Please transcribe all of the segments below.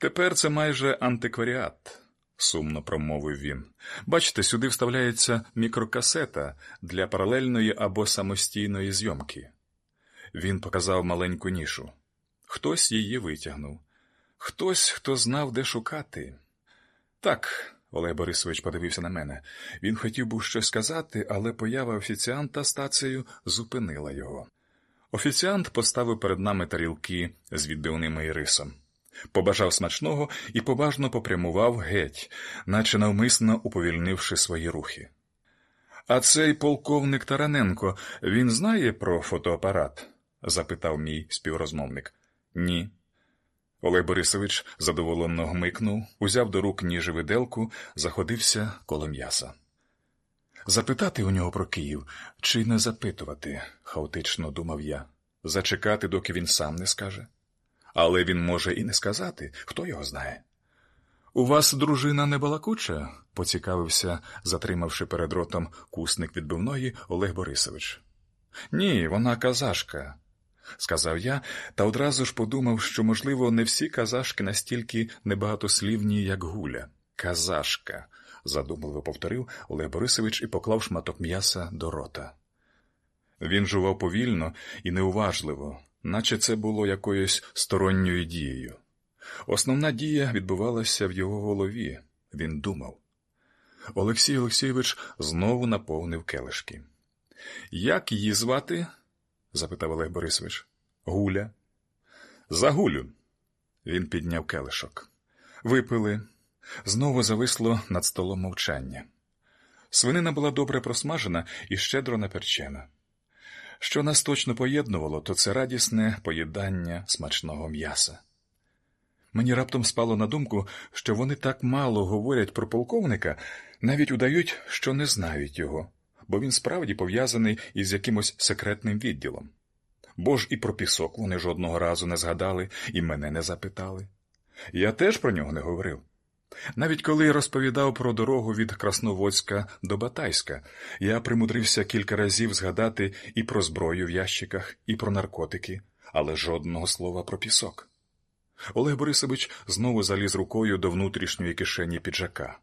Тепер це майже антикваріат, сумно промовив він. Бачите, сюди вставляється мікрокасета для паралельної або самостійної зйомки. Він показав маленьку нішу. Хтось її витягнув, хтось, хто знав, де шукати. Так, Олег Борисович подивився на мене. Він хотів був щось сказати, але поява офіціанта стацею зупинила його. Офіціант поставив перед нами тарілки з відбивними і рисом, побажав смачного і поважно попрямував геть, наче навмисно уповільнивши свої рухи. А цей полковник Тараненко він знає про фотоапарат? запитав мій співрозмовник. Ні. Олег Борисович задоволено гмикнув, узяв до рук ніж виделку, заходився коло м'яса. Запитати у нього про Київ чи не запитувати, хаотично думав я, зачекати, доки він сам не скаже. Але він може і не сказати, хто його знає. У вас дружина не балакуча? поцікавився, затримавши перед ротом кусник відбивної Олег Борисович. Ні, вона казашка, сказав я, та одразу ж подумав, що, можливо, не всі казашки настільки небагатослівні, як гуля. Казашка, задумливо повторив Олег Борисович і поклав шматок м'яса до рота. Він жував повільно і неуважливо, наче це було якоюсь сторонньою дією. Основна дія відбувалася в його голові, він думав. Олексій Олексійович знову наповнив келишки. Як її звати? запитав Олег Борисович. Гуля. За гулю. Він підняв келишок. Випили. Знову зависло над столом мовчання. Свинина була добре просмажена і щедро наперчена. Що нас точно поєднувало, то це радісне поїдання смачного м'яса. Мені раптом спало на думку, що вони так мало говорять про полковника, навіть удають, що не знають його, бо він справді пов'язаний із якимось секретним відділом. Бо ж і про пісок вони жодного разу не згадали і мене не запитали. Я теж про нього не говорив. Навіть коли розповідав про дорогу від Красноводська до Батайська, я примудрився кілька разів згадати і про зброю в ящиках, і про наркотики, але жодного слова про пісок. Олег Борисович знову заліз рукою до внутрішньої кишені піджака,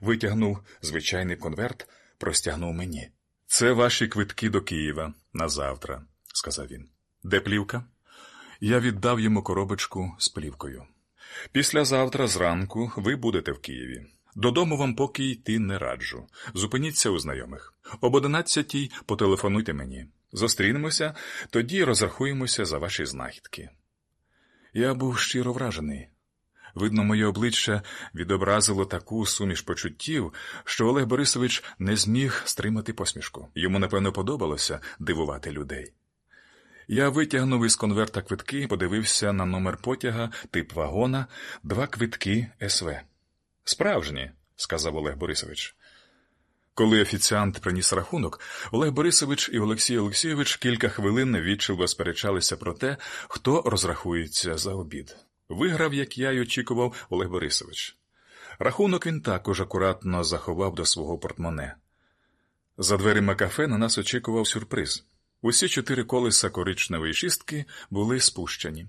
витягнув звичайний конверт, простягнув мені. Це ваші квитки до Києва на завтра, сказав він. Де плівка? Я віддав йому коробочку з плівкою. Післязавтра зранку ви будете в Києві. Додому вам поки йти не раджу. Зупиніться у знайомих. Об одинадцятій потелефонуйте мені. Зустрінемося, тоді розрахуємося за ваші знахідки. Я був щиро вражений. Видно, моє обличчя відобразило таку суміш почуттів, що Олег Борисович не зміг стримати посмішку. Йому, напевно, подобалося дивувати людей. Я витягнув із конверта квитки, подивився на номер потяга, тип вагона, два квитки СВ. Справжні, сказав Олег Борисович. Коли офіціант приніс рахунок, Олег Борисович і Олексій Олексійович кілька хвилин відчуво сперечалися про те, хто розрахується за обід. Виграв, як я й очікував, Олег Борисович. Рахунок він також акуратно заховав до свого портмоне. За дверима кафе на нас очікував сюрприз. Усі чотири колеса коричневої шістки були спущені.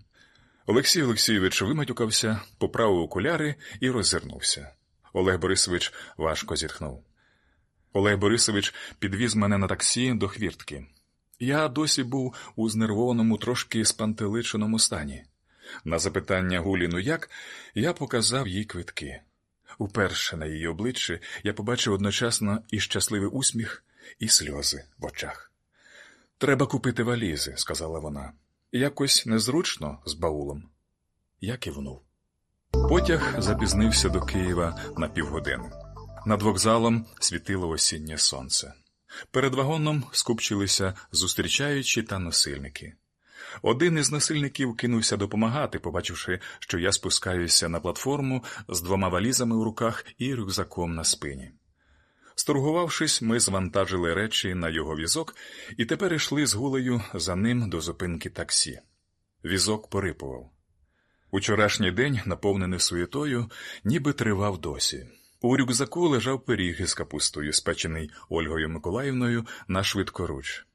Олексій Олексійович виматюкався, поправив окуляри і роззирнувся. Олег Борисович важко зітхнув. Олег Борисович підвіз мене на таксі до хвіртки. Я досі був у знервованому, трошки спантеличеному стані. На запитання Гулі «Ну як я показав їй квитки. Уперше на її обличчі я побачив одночасно і щасливий усміх, і сльози в очах. Треба купити валізи, сказала вона. Якось незручно з баулом. Я кивнув. Потяг запізнився до Києва на півгодини. Над вокзалом світило осіннє сонце. Перед вагоном скупчилися зустрічаючі та насильники. Один із насильників кинувся допомагати, побачивши, що я спускаюся на платформу з двома валізами у руках і рюкзаком на спині. Сторгувавшись, ми звантажили речі на його візок і тепер йшли з гулею за ним до зупинки таксі. Візок порипував. Учорашній день, наповнений суєтою, ніби тривав досі. У рюкзаку лежав пиріг із капустою, спечений Ольгою Миколаївною на швидкоруч.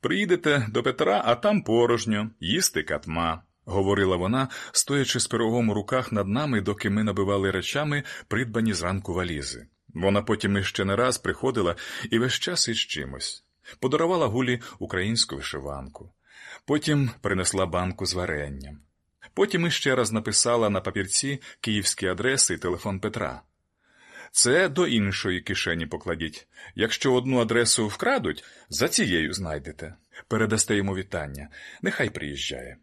Приїдете до Петра, а там порожньо, їсти катма, говорила вона, стоячи з пирогом у руках над нами, доки ми набивали речами, придбані зранку валізи. Вона потім іще не раз приходила і весь час із чимось. Подарувала гулі українську вишиванку. Потім принесла банку з варенням. Потім іще раз написала на папірці київські адреси і телефон Петра. Це до іншої кишені покладіть. Якщо одну адресу вкрадуть, за цією знайдете. Передасте йому вітання. Нехай приїжджає.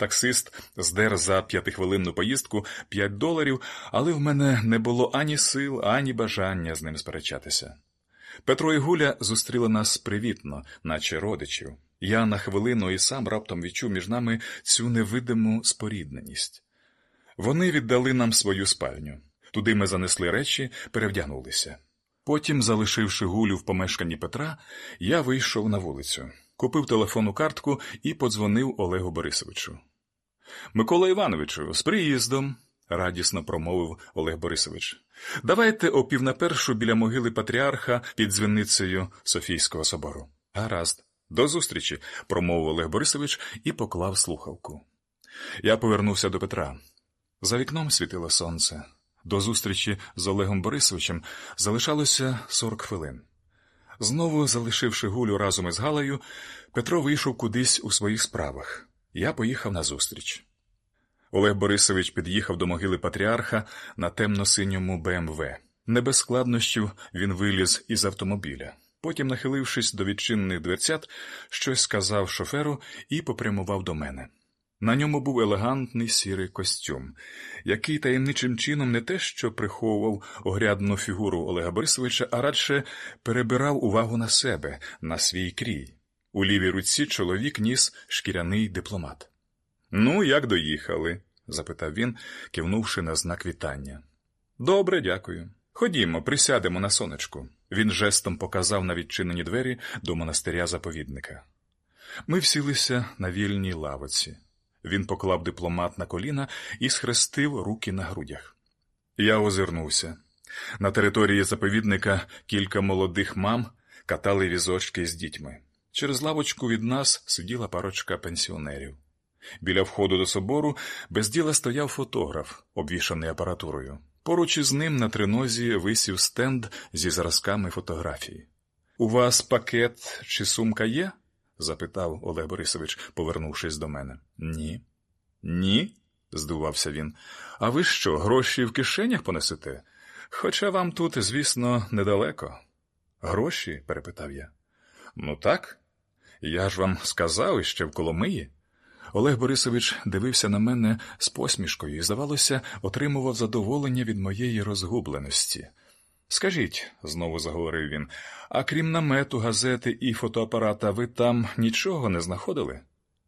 Таксист здер за п'ятихвилинну поїздку п'ять доларів, але в мене не було ані сил, ані бажання з ним сперечатися. Петро і Гуля зустріли нас привітно, наче родичів. Я на хвилину і сам раптом відчув між нами цю невидиму спорідненість. Вони віддали нам свою спальню. Туди ми занесли речі, перевдягнулися. Потім, залишивши гулю в помешканні Петра, я вийшов на вулицю, купив телефонну картку і подзвонив Олегу Борисовичу. Микола Івановичу, з приїздом, радісно промовив Олег Борисович. Давайте о пів на першу біля могили патріарха під дзвіницею Софійського собору. Гаразд, до зустрічі, промовив Олег Борисович і поклав слухавку. Я повернувся до Петра. За вікном світило сонце. До зустрічі з Олегом Борисовичем залишалося 40 хвилин. Знову, залишивши гулю разом із Галею, Петро вийшов кудись у своїх справах. Я поїхав на зустріч. Олег Борисович під'їхав до могили патріарха на темно-синьому БМВ. Не без складнощів він виліз із автомобіля. Потім, нахилившись до відчинених дверцят, щось сказав шоферу і попрямував до мене. На ньому був елегантний сірий костюм, який таємничим чином не те, що приховував огрядну фігуру Олега Борисовича, а радше перебирав увагу на себе, на свій крій. У лівій руці чоловік ніс шкіряний дипломат. Ну, як доїхали? запитав він, кивнувши на знак вітання. Добре, дякую. Ходімо, присядемо на сонечку. Він жестом показав на відчинені двері до монастиря заповідника. Ми всілися на вільній лавоці. Він поклав дипломат на коліна і схрестив руки на грудях. Я озирнувся. На території заповідника кілька молодих мам катали візочки з дітьми. Через лавочку від нас сиділа парочка пенсіонерів. Біля входу до собору без діла стояв фотограф, обвішаний апаратурою. Поруч із ним на тринозі висів стенд зі зразками фотографії. У вас пакет чи сумка є? запитав Олег Борисович, повернувшись до мене. Ні. Ні? здивувався він. А ви що, гроші в кишенях понесете? Хоча вам тут, звісно, недалеко. Гроші? перепитав я. Ну так. Я ж вам сказав іще в Коломиї. Олег Борисович дивився на мене з посмішкою і, здавалося, отримував задоволення від моєї розгубленості. Скажіть, знову заговорив він, а крім намету, газети і фотоапарата, ви там нічого не знаходили?